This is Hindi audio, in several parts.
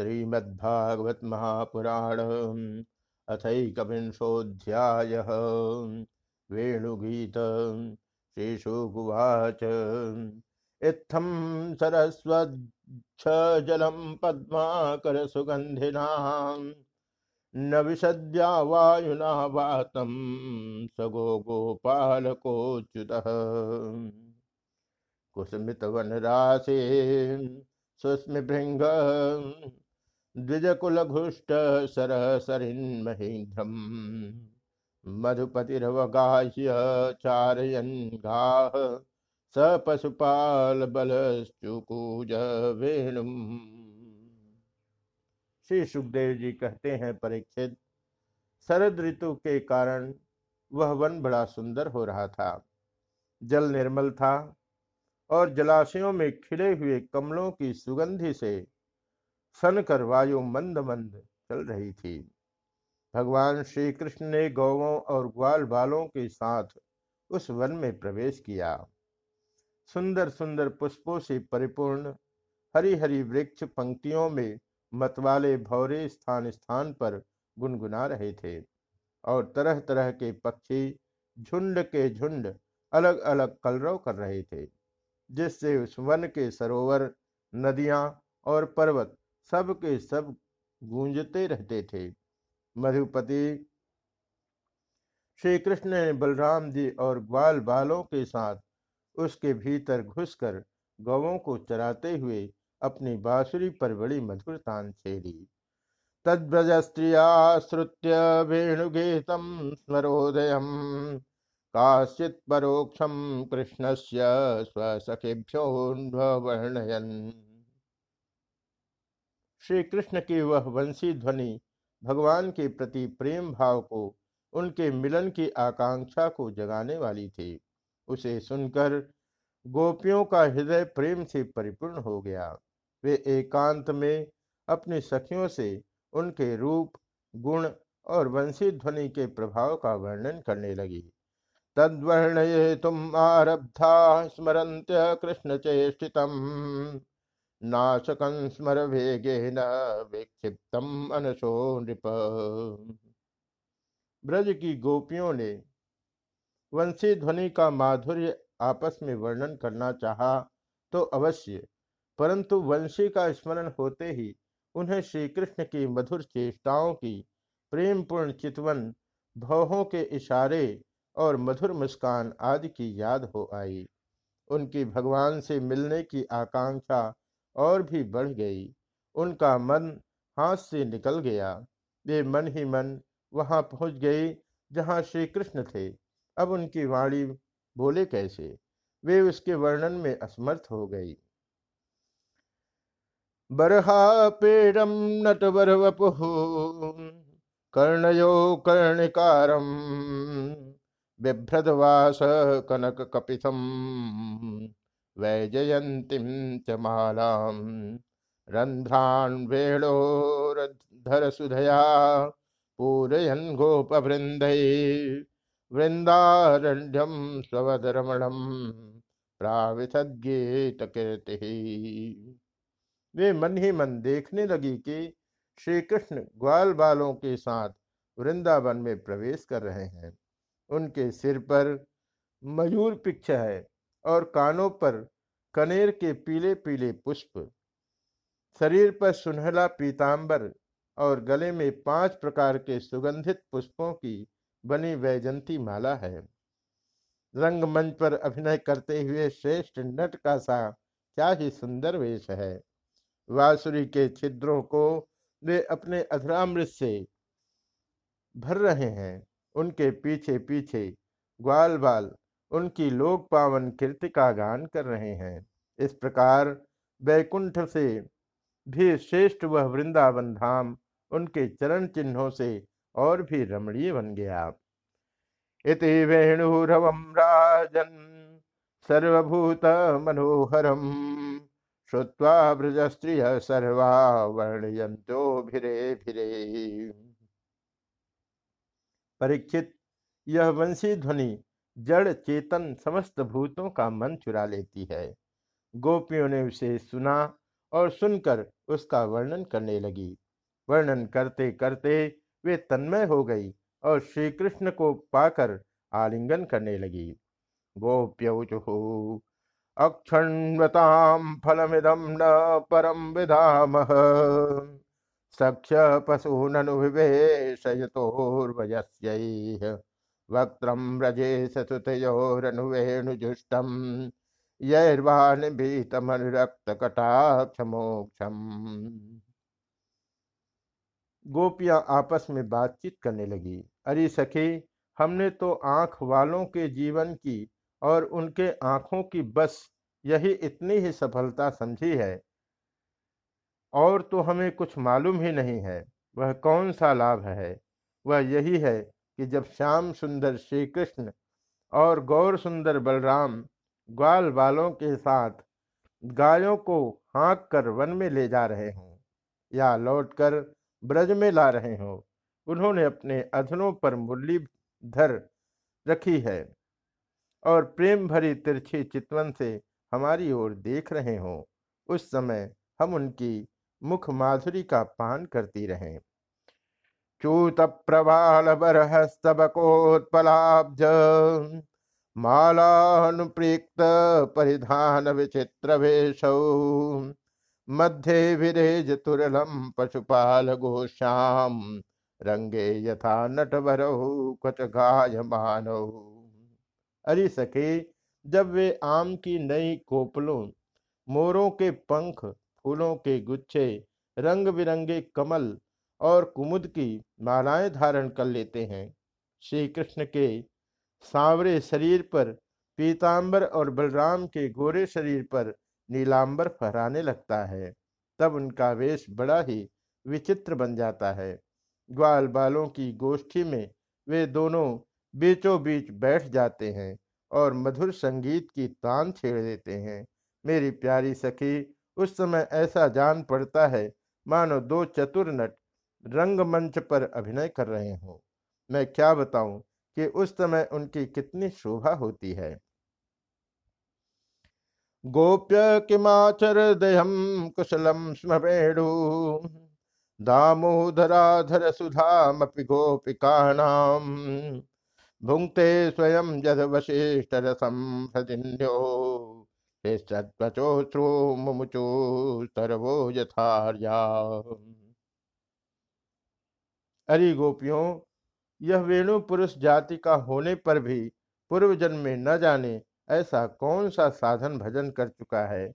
श्रीमद्भागवत महापुराण अथैकविंशोऽध्याय। वेणुगीत श्रीशुकुवाच। इत्थं सरस्वच्छजलं पद्माकरसुगन्धिनाम् न विशद्या वायुना वातं स गो गोपालकोच्युतः कुसुमितवनरासे सुस्मिभृङ्ग द्विजकुलघुष्ट सरसरिन्महीघ्रम् मधुपतिरवगाह्य चारयन् स पशुपाल बलश्चुकूज श्री सुखदेव जी कहते हैं परीक्षित, शरद ऋतु के कारण वह वन बड़ा सुंदर हो रहा था। जल निर्मल था और जलाशयों में खिले हुए कमलों की सुगंधि से सनकर वायु मंद मंद चल रही थी। भगवान श्री कृष्ण ने गौवों और ग्वाल बालों के साथ उस वन में प्रवेश किया। सुंदर सुंदर पुष्पों से परिपूर्ण हरी हरी वृक्ष पंक्तियों में मतवाले भौरे स्थान स्थान पर गुनगुना रहे थे और तरह तरह के पक्षी झुंड के झुंड अलग अलग कलरव कर रहे थे, जिससे उस वन के सरोवर, नदियाँ और पर्वत सब के सब गूंजते रहते थे। मधुपति श्री कृष्ण ने बलराम जी और ग्वाल बालों के साथ उसके भीतर घुसकर गौों को चराते हुए अपनी बांसुरी पर बड़ी मधुर तान छेड़ी तद्व्रज स्त्रिया श्रुत्य वेणुगीतम स्मरोदय काश्चित परोक्षम कृष्ण से स्वसखेभ्यो वर्णयन श्री कृष्ण की वह वंशी ध्वनि भगवान के प्रति प्रेम भाव को, उनके मिलन की आकांक्षा को जगाने वाली थी। उसे सुनकर गोपियों का हृदय प्रेम से परिपूर्ण हो गया। वे एकांत में अपनी सखियों से उनके रूप, गुण और वंशी ध्वनि के प्रभाव का वर्णन करने लगी। तद्वर्ण तुम आरब्धा स्मरंत कृष्ण चेष्टित नाशकं स्मर वेगेन विक्षिप्तम अनशो नृप। ब्रज की गोपियों ने वंशी ध्वनि का माधुर्य आपस में वर्णन करना चाहा तो अवश्य, परंतु वंशी का स्मरण होते ही उन्हें श्री कृष्ण की मधुर चेष्टाओं की प्रेमपूर्ण चितवन भवों के इशारे और मधुर मुस्कान आदि की याद हो आई। उनकी भगवान से मिलने की आकांक्षा और भी बढ़ गई। उनका मन हाथ से निकल गया। वे मन ही मन वहाँ पहुँच गई जहाँ श्री कृष्ण थे। अब उनकी वाणी बोले कैसे? वे उसके वर्णन में असमर्थ हो गई। बरहा पेड़म नटवर वपुः कर्णयो कर्णिकारम, बिभ्रदवास कनक कपितम। वैजयंतीम च मालाम रंध्रान् वेणोरधर सुधया पूरयन् गोपवृंद वृंदारण्यम स्वदरमणम प्राविशद्गीत कीर्ति वे मन ही मन देखने लगी कि श्री कृष्ण ग्वाल बालों के साथ वृंदावन में प्रवेश कर रहे हैं। उनके सिर पर मयूर पिक्ष है। और कानों पर कनेर के पीले पीले पुष्प, शरीर पर सुनहला पीतांबर और गले में पाँच प्रकार के सुगंधित पुष्पों की बनी वैजंती माला है। रंगमंच पर अभिनय करते हुए श्रेष्ठ नट का सा क्या ही सुंदर वेश है। वासुरी के छिद्रों को वे अपने अधरामृत से भर रहे हैं। उनके पीछे पीछे ग्वाल बाल उनकी लोक पावन कीर्ति का गान कर रहे हैं। इस प्रकार वैकुंठ से भी श्रेष्ठ वह वृंदावन धाम उनके चरण चिन्हों से और भी रमणीय बन गया। इति वेणुरवम राजन सर्वभूत मनोहरम श्रुवा ब्रज स्त्रिय सर्वा वर्णयंतो भिरे भिरे। परीक्षित यह वंशी ध्वनि जड़ चेतन समस्त भूतों का मन चुरा लेती है। गोपियों ने उसे सुना और सुनकर उसका वर्णन करने लगी। वर्णन करते करते वे तन्मय हो गई और श्री कृष्ण को पाकर आलिंगन करने लगी। गोप्यौचुः अक्षण्वतां फलमिदं न परम विधामः। सख्य पशूननुविवेशयतोर्वयस्यैः वक्त्रं व्रजे सतुतयोरनुवेणुजुष्टं यैर्वानिभीतमनुरक्तकटाक्षमोक्षम् गोपियाँ आपस में बातचीत करने लगी। अरे सखी, हमने तो आँख वालों के जीवन की और उनके आँखों की बस यही इतनी ही सफलता समझी है। और तो हमें कुछ मालूम ही नहीं है, वह कौन सा लाभ है? वह यही है कि जब श्याम सुंदर श्री कृष्ण और गौर सुंदर बलराम ग्वाल बालों के साथ गायों को हाँक कर वन में ले जा रहे हों या लौटकर ब्रज में ला रहे हों, उन्होंने अपने अधनों पर मुरली धर रखी है और प्रेम भरी तिरछी चितवन से हमारी ओर देख रहे हों, उस समय हम उनकी मुख माधुरी का पान करती रहें। चूत प्रवाल बरहस्तबकोत्पलाब्ज मालानुप्रीक्त परिधान विचित्र वेशौ मध्ये विरेज तुरलम पशुपाल गोश्याम रंगे यथा नट नटवरहु कच गाय मानव अरे सके जब वे आम की नई कोपलों, मोरों के पंख, फूलों के गुच्छे, रंग बिरंगे कमल और कुमुद की मालाएँ धारण कर लेते हैं। श्री कृष्ण के सांवरे शरीर पर, पीतांबर और बलराम के गोरे शरीर पर नीलांबर फहराने लगता है। तब उनका वेश बड़ा ही विचित्र बन जाता है। ग्वाल बालों की गोष्ठी में वे दोनों बीचों बीच बैठ जाते हैं और मधुर संगीत की तान छेड़ देते हैं। मेरी प्यारी सखी, उस समय ऐसा जान पड़ता है, मानो दो चतुर नट रंगमंच पर अभिनय कर रहे हों। मैं क्या बताऊँ कि उस समय उनकी कितनी शोभा होती है। गोप्य किमाचर दयम कुशलम स्म वेणु। दामोदराधर सुधामपि गोपिकाणाम भुंक्ते स्वयं जद वशिष्ठ रसम हृदिन्यो मुमुचो तरवो यथार्या अरे गोपियों, यह वेणु पुरुष जाति का होने पर भी पूर्व जन्म में न जाने ऐसा कौन सा साधन भजन कर चुका है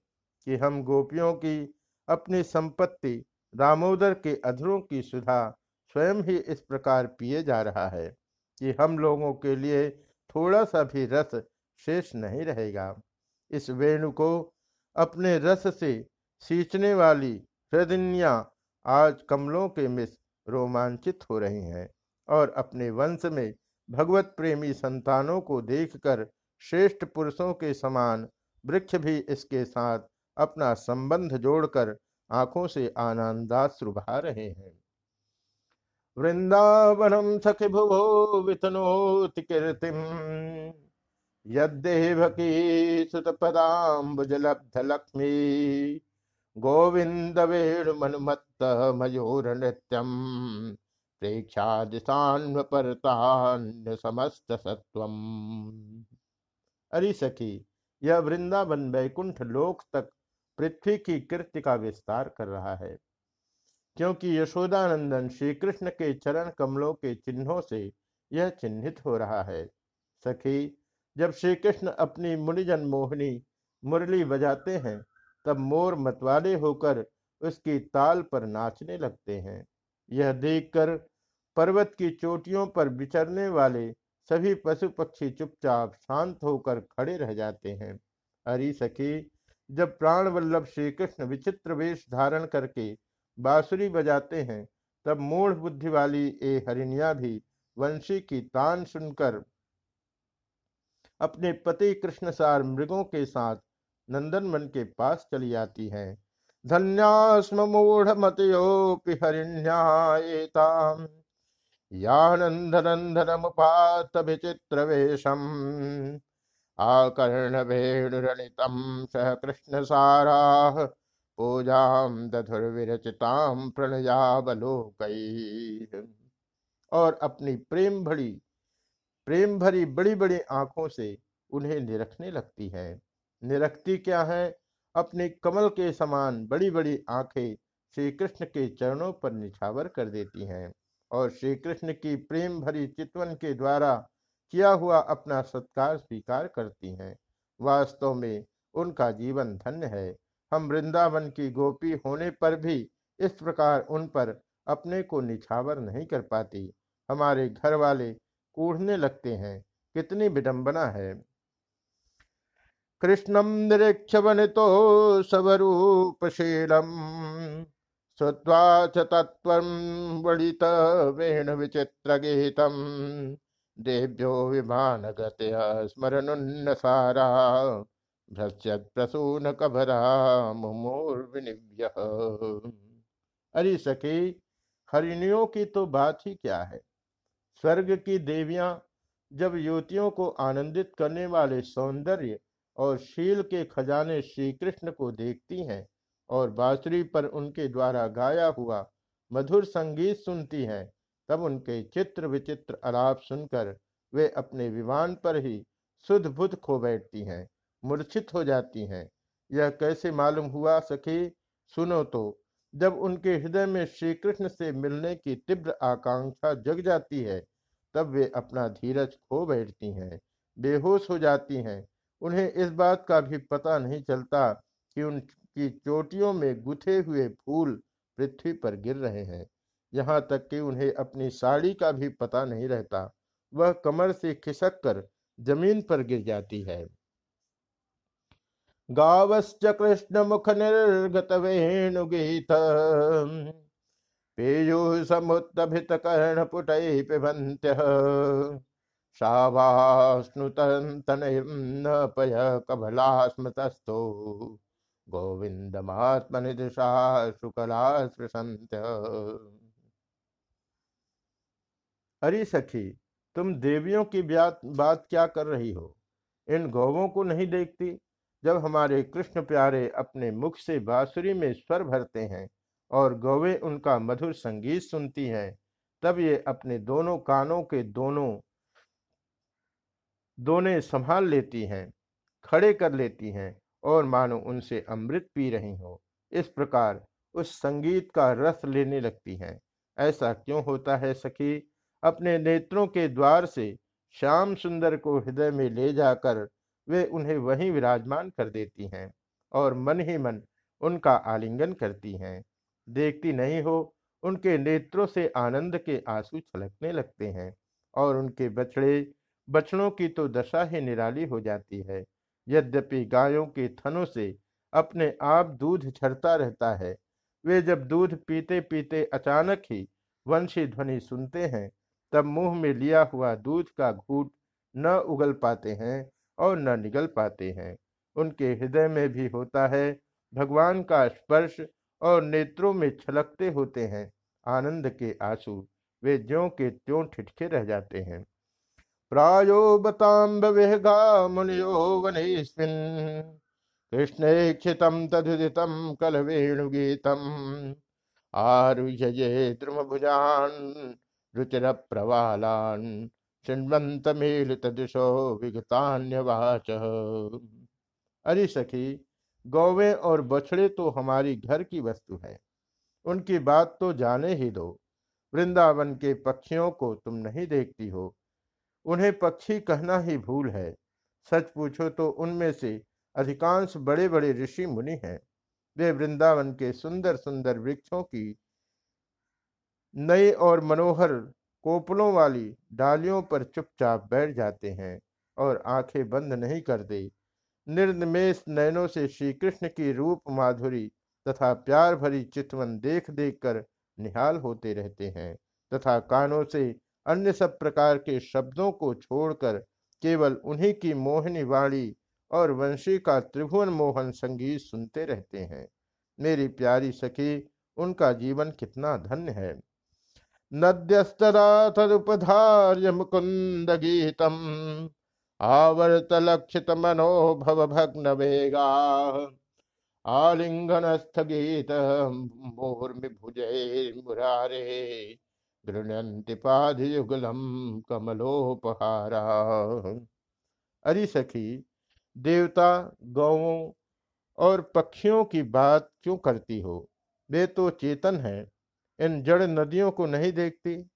कि हम गोपियों की अपनी संपत्ति दामोदर के अधरों की सुधा स्वयं ही इस प्रकार पिए जा रहा है कि हम लोगों के लिए थोड़ा सा भी रस शेष नहीं रहेगा। इस वेणु को अपने रस से सींचने वाली हृदयियाँ आज कमलों के मिस रोमांचित हो रही हैं और अपने वंश में भगवत प्रेमी संतानों को देखकर श्रेष्ठ पुरुषों के समान वृक्ष भी इसके साथ अपना संबंध जोड़कर आँखों से आनंदाश्रु बहा रहे हैं। वृंदावनम सखि भुवो वितनोति कीर्तिम। यद्देवकी सुतपदाम्बुजलब्ध लक्ष्मी गोविंद वेणुमनुमत्त मयूर नृत्यम प्रेक्षा दिशान्वपरतान्य समस्त सत्वम अरे सखी, यह वृंदावन वैकुंठ लोक तक पृथ्वी की कृत्य का विस्तार कर रहा है, क्योंकि यशोदानंदन श्री कृष्ण के चरण कमलों के चिन्हों से यह चिन्हित हो रहा है। सखी, जब श्री कृष्ण अपनी मुनिजन मोहिनी मुरली बजाते हैं तब मोर मतवाले होकर उसकी ताल पर नाचने लगते हैं। यह देखकर पर्वत की चोटियों पर विचरने वाले सभी पशु पक्षी चुपचाप शांत होकर खड़े रह जाते हैं। हरी सखी, जब प्राण वल्लभ श्री कृष्ण विचित्र वेश धारण करके बांसुरी बजाते हैं, तब मूढ़ बुद्धि वाली ए हरिणिया भी वंशी की तान सुनकर अपने पति कृष्णसार मृगों के साथ नंदनवन के पास चली आती है। धन्यास्म मूढ़ मतयोपि हरिण्यायताम। यानंदनंदनमुपात विचित्र वेशम आकर्ण वेणुरणितम सह कृष्ण सारा पूजाम दधुर्विरचिताम प्रणयावलोक। और अपनी प्रेम भरी प्रेम भरी बड़ी बड़ी आँखों से उन्हें निरखने लगती है। निरखती क्या है? अपने कमल के समान बड़ी बड़ी आँखें श्री कृष्ण के चरणों पर निछावर कर देती हैं और श्री कृष्ण की प्रेम भरी चितवन के द्वारा किया हुआ अपना सत्कार स्वीकार करती हैं। वास्तव में उनका जीवन धन्य है। हम वृंदावन की गोपी होने पर भी इस प्रकार उन पर अपने को निछावर नहीं कर पाती। हमारे घर वाले कूढ़ने लगते हैं, कितनी विडंबना है। कृष्णम निरीक्ष तो स्वरूपशीलम श्रुवा च तत्त्वं वेण विचित्र गीतम देव्यो विमान स्मरनुन्नसारा भ्रश्यत प्रसून कभरा मुमूर्विनिव्य। अरे सखी, हरिणियों की तो बात ही क्या है? स्वर्ग की देवियाँ जब युवतियों को आनंदित करने वाले सौंदर्य और शील के खजाने श्री कृष्ण को देखती हैं और बांसुरी पर उनके द्वारा गाया हुआ मधुर संगीत सुनती हैं। तब उनके चित्र विचित्र आलाप सुनकर वे अपने विमान पर ही शुद्ध बुद्ध खो बैठती हैं, मूर्छित हो जाती हैं। यह कैसे मालूम हुआ सखी? सुनो तो जब उनके हृदय में श्री कृष्ण से मिलने की तीव्र आकांक्षा जग जाती है, तब वे अपना धीरज खो बैठती हैं, बेहोश हो जाती हैं। उन्हें इस बात का भी पता नहीं चलता कि उनकी चोटियों में गुथे हुए फूल पृथ्वी पर गिर रहे हैं। यहाँ तक कि उन्हें अपनी साड़ी का भी पता नहीं रहता। वह कमर से खिसक कर ज़मीन पर गिर जाती है। गावश्च कृष्ण मुख निर्गत वेणुगीत पेयु समुत्तभित कर्ण पुटै पिबंत्य शावास्नुतनपय कबला स्मृतस्थो गोविंदमात्मनिदिशा शुकला स्पृशंत अरे सखी, तुम देवियों की बात क्या कर रही हो? इन गौवों को नहीं देखती? जब हमारे कृष्ण प्यारे अपने मुख से बांसुरी में स्वर भरते हैं और गौवे उनका मधुर संगीत सुनती हैं, तब ये अपने दोनों कानों के दोनों दोने संभाल लेती हैं, खड़े कर लेती हैं और मानो उनसे अमृत पी रही हो। इस प्रकार उस संगीत का रस लेने लगती हैं। ऐसा क्यों होता है सखी? अपने नेत्रों के द्वार से श्याम सुंदर को हृदय में ले जाकर वे उन्हें वहीं विराजमान कर देती हैं और मन ही मन उनका आलिंगन करती हैं। देखती नहीं हो, उनके नेत्रों से आनंद के आँसू छलकने लगते हैं और उनके बछड़े बछड़ों की तो दशा ही निराली हो जाती है। यद्यपि गायों के थनों से अपने आप दूध झरता रहता है, वे जब दूध पीते पीते अचानक ही वंशी ध्वनि सुनते हैं, तब मुँह में लिया हुआ दूध का घूट न उगल पाते हैं और न निगल पाते हैं। उनके हृदय में भी होता है भगवान का स्पर्श और नेत्रों में छलकते होते हैं, आनंद के आँसू, वे ज्यों के त्यों ठिठके रह जाते हैं। प्रायो बताम्ब विहगा मुनियो वनेस्मिन् कृष्णेक्षितं तदुदितं कलवेणुगीतम् रुचिरप्रवालान् अरे सखी, गौवे और बछड़े तो हमारी घर की वस्तु है। उनकी बात तो जाने ही दो। वृंदावन के पक्षियों को तुम नहीं देखती हो। उन्हें पक्षी कहना ही भूल है। सच पूछो तो उनमें से अधिकांश बड़े बड़े ऋषि मुनि हैं। वे वृंदावन के सुंदर सुंदर वृक्षों की नई और मनोहर कोपलों वाली डालियों पर चुपचाप बैठ जाते हैं और आँखें बंद नहीं कर दे निर्निमेश नयनों से श्री कृष्ण की रूप माधुरी तथा प्यार भरी चितवन देख देख कर निहाल होते रहते हैं तथा कानों से अन्य सब प्रकार के शब्दों को छोड़कर केवल उन्हीं की मोहिनी वाणी और वंशी का त्रिभुवन मोहन संगीत सुनते रहते हैं। मेरी प्यारी सखी, उनका जीवन कितना धन्य है। नद्यस्तदा तदुपधार्य मुकुंद गीतम आवर्त लक्षित मनोभव भग्न वेगा आलिंगन स्थगित भुजय मुरारे गृणंति पादयुगलम कमलोपहारा। अरि सखी, देवता गौों और पक्षियों की बात क्यों करती हो? वे तो चेतन हैं। इन जड़ नदियों को नहीं देखती।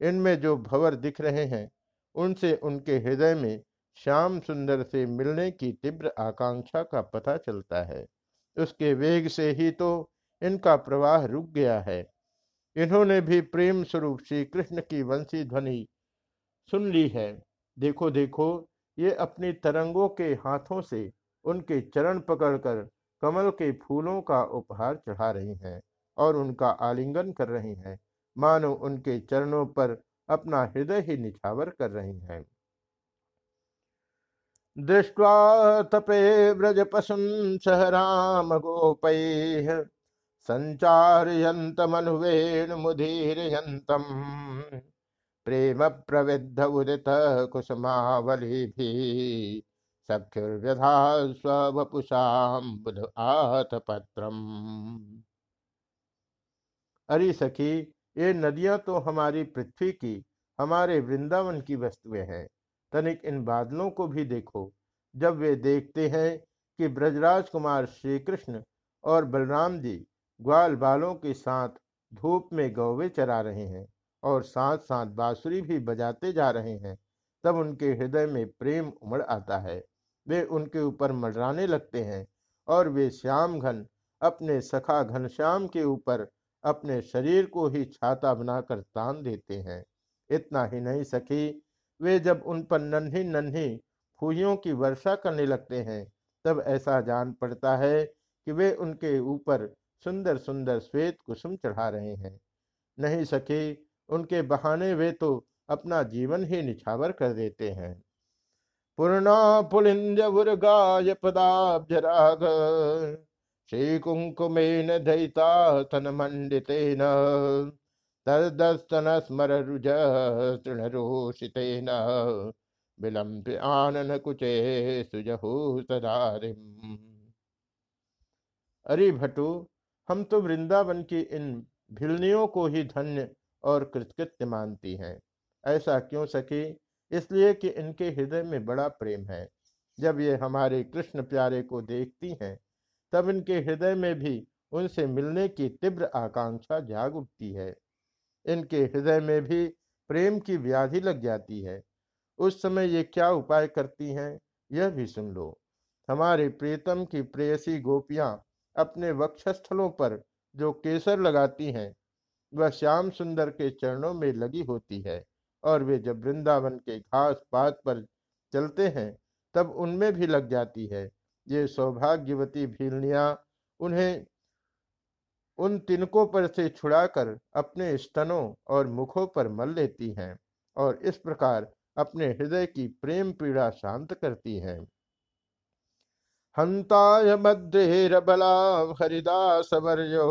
इनमें जो भवर दिख रहे हैं, उनसे उनके हृदय में श्याम सुंदर से मिलने की तीव्र आकांक्षा का पता चलता है। उसके वेग से ही तो इनका प्रवाह रुक गया है। इन्होंने भी प्रेम स्वरूप श्री कृष्ण की वंशी ध्वनि सुन ली है। देखो देखो, ये अपनी तरंगों के हाथों से उनके चरण पकड़कर कमल के फूलों का उपहार चढ़ा रही हैं और उनका आलिंगन कर रही हैं। मानो उनके चरणों पर अपना हृदय ही निछावर कर रही हैं। दृष्ट्वा तपे व्रज पशुन सह राम मुदीरयंतम प्रेम प्रविद्ध उदित कुसुमावली भी सख्युर्व्यधा स्वपुषाम बुध आत पत्रम अरे सखी, ये नदियाँ तो हमारी पृथ्वी की, हमारे वृंदावन की वस्तुएँ हैं। तनिक इन बादलों को भी देखो। जब वे देखते हैं कि ब्रजराज कुमार श्री कृष्ण और बलराम जी ग्वाल बालों के साथ धूप में गौवे चरा रहे हैं और साथ साथ बांसुरी भी बजाते जा रहे हैं। तब उनके हृदय में प्रेम उमड़ आता है। वे उनके ऊपर मडराने लगते हैं और वे श्याम घन अपने सखा घनश्याम के ऊपर अपने शरीर को ही छाता बनाकर तान देते हैं। इतना ही नहीं सखी, वे जब उन पर नन्ही नन्ही फूहियों की वर्षा करने लगते हैं, तब ऐसा जान पड़ता है कि वे उनके ऊपर सुंदर सुंदर श्वेत कुसुम चढ़ा रहे हैं। नहीं सके उनके बहाने वे तो अपना जीवन ही निछावर कर देते हैं। पूर्णा पुलिंद गाय पदाब्जराग श्री कुंकुमेन दयिता तन मंडितेन स्मर रुज तृणरोषितेन विलंब आनन कुचे सुजहु सदारिम। अरे भटु हम तो वृंदावन की इन भिलनियों को ही धन्य और कृतकृत्य मानती हैं। ऐसा क्यों सके इसलिए कि इनके हृदय में बड़ा प्रेम है। जब ये हमारे कृष्ण प्यारे को देखती हैं, तब इनके हृदय में भी उनसे मिलने की तीव्र आकांक्षा जाग उठती है। इनके हृदय में भी प्रेम की व्याधि लग जाती है। उस समय ये क्या उपाय करती हैं, यह भी सुन लो। हमारे प्रीतम की प्रेयसी गोपियाँ अपने वक्षस्थलों पर जो केसर लगाती हैं, वह श्याम सुंदर के चरणों में लगी होती है और वे जब वृंदावन के घास पात पर चलते हैं, तब उनमें भी लग जाती है। ये सौभाग्यवती भीलनिया उन्हें उन तिनकों पर से छुड़ाकर अपने स्तनों और मुखों पर मल लेती हैं और इस प्रकार अपने हृदय की प्रेम पीड़ा शांत करती हैं। हंताय वर्यो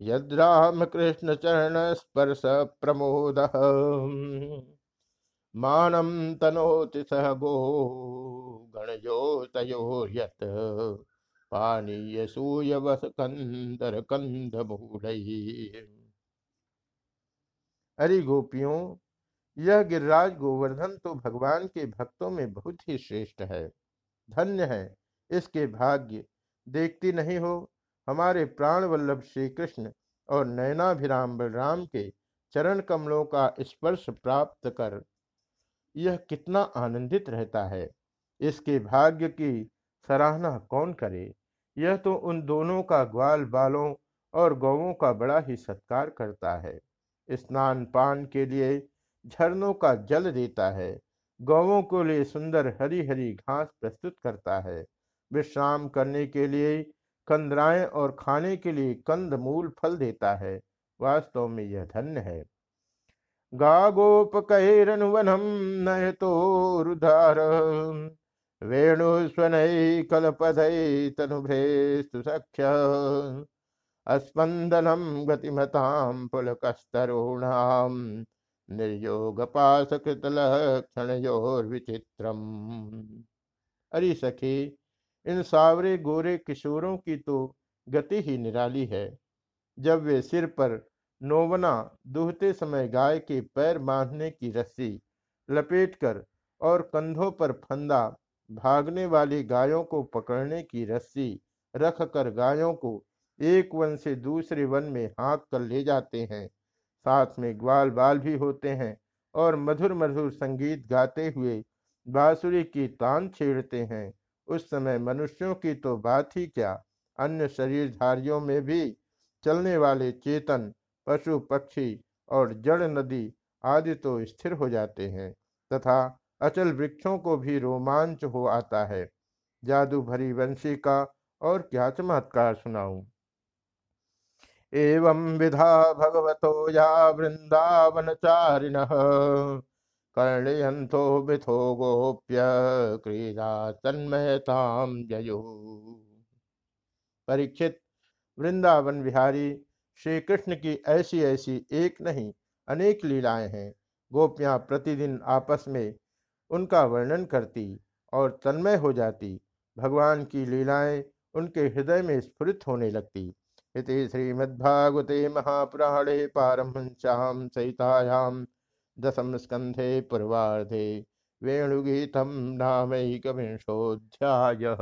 यद्राम कृष्ण चरण स्पर्श प्रमोद। मानम तनोति सह गो गणयो तयोर्यत पानीय सूय वस कंदर कंद अरे गोपियों, यह गिरिराज गोवर्धन तो भगवान के भक्तों में बहुत ही श्रेष्ठ है। धन्य है। इसके भाग्य देखती नहीं हो। हमारे प्राण वल्लभ श्री कृष्ण और नयनाभिराम बलराम के चरण कमलों का स्पर्श प्राप्त कर, यह कितना आनंदित रहता है। इसके भाग्य की सराहना कौन करे? यह तो उन दोनों का ग्वाल बालों और गौों का बड़ा ही सत्कार करता है। स्नान पान के लिए झरनों का जल देता है। गौों को लिए सुंदर हरी हरी घास प्रस्तुत करता है। विश्राम करने के लिए कंदराएँ और खाने के लिए कंद मूल फल देता है। वास्तव में यह धन्य है। गा गोप कैरनुवनम नय तो रुधार वेणु स्वनय कलपदय तनुभ्रेस्तु सख्य अस्पंदनम गतिमताम पुलकस्तरुणाम। निर्योग पास कृतल क्षण विचित्रम अरे सखी इन सावरे गोरे किशोरों की तो गति ही निराली है। जब वे सिर पर नोवना दूहते समय गाय के पैर बांधने की रस्सी लपेटकर और कंधों पर फंदा भागने वाली गायों को पकड़ने की रस्सी रख कर गायों को एक वन से दूसरे वन में हाँक कर ले जाते हैं। साथ में ग्वाल बाल भी होते हैं और मधुर मधुर संगीत गाते हुए बांसुरी की तान छेड़ते हैं। उस समय मनुष्यों की तो बात ही क्या? अन्य शरीरधारियों में भी चलने वाले चेतन, पशु, पक्षी और जड़ नदी आदि तो स्थिर हो जाते हैं, तथा अचल वृक्षों को भी रोमांच हो आता है। जादू भरी वंशी का और क्या चमत्कार सुनाऊं। एवं विधा भगवतो या वृंदावन चारिण कर्णयंतो मिथो गोप्य क्रीड़ा तन्मयताम जयो। परीक्षित वृंदावन विहारी श्री कृष्ण की ऐसी ऐसी एक नहीं, अनेक लीलाएँ हैं। गोपियाँ प्रतिदिन आपस में उनका वर्णन करती और तन्मय हो जाती। भगवान की लीलाएँ उनके हृदय में स्फुरित होने लगती। इति श्रीमद्भागवते महापुराणे पारमहंस्याम सहितायाम दशम स्कंधे पूर्वाधे वेणुगीतम नामैकविंशोऽध्यायः।